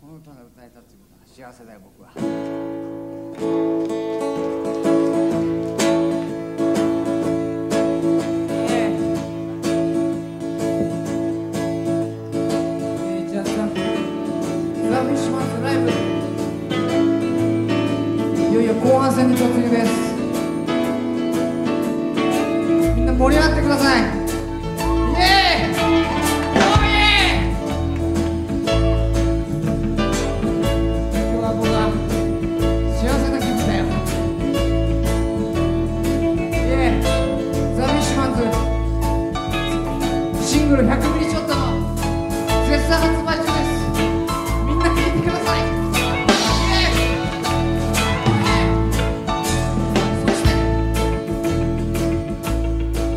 この歌が歌えたっていうことは幸せだよ僕は。ライブいよいよ後半戦に突入ですル100ミリショットの絶賛発売中です。みんな聞いてください。そして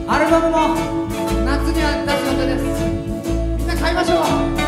アルバムも夏には出す予定です。みんな買いましょう。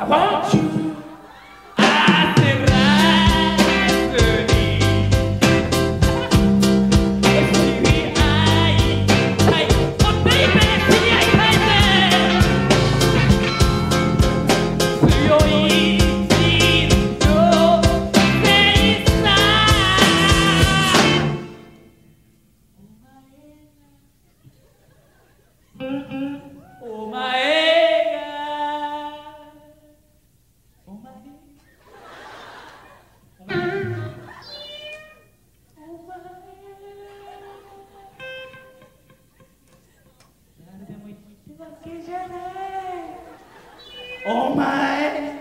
I want you. Oh my!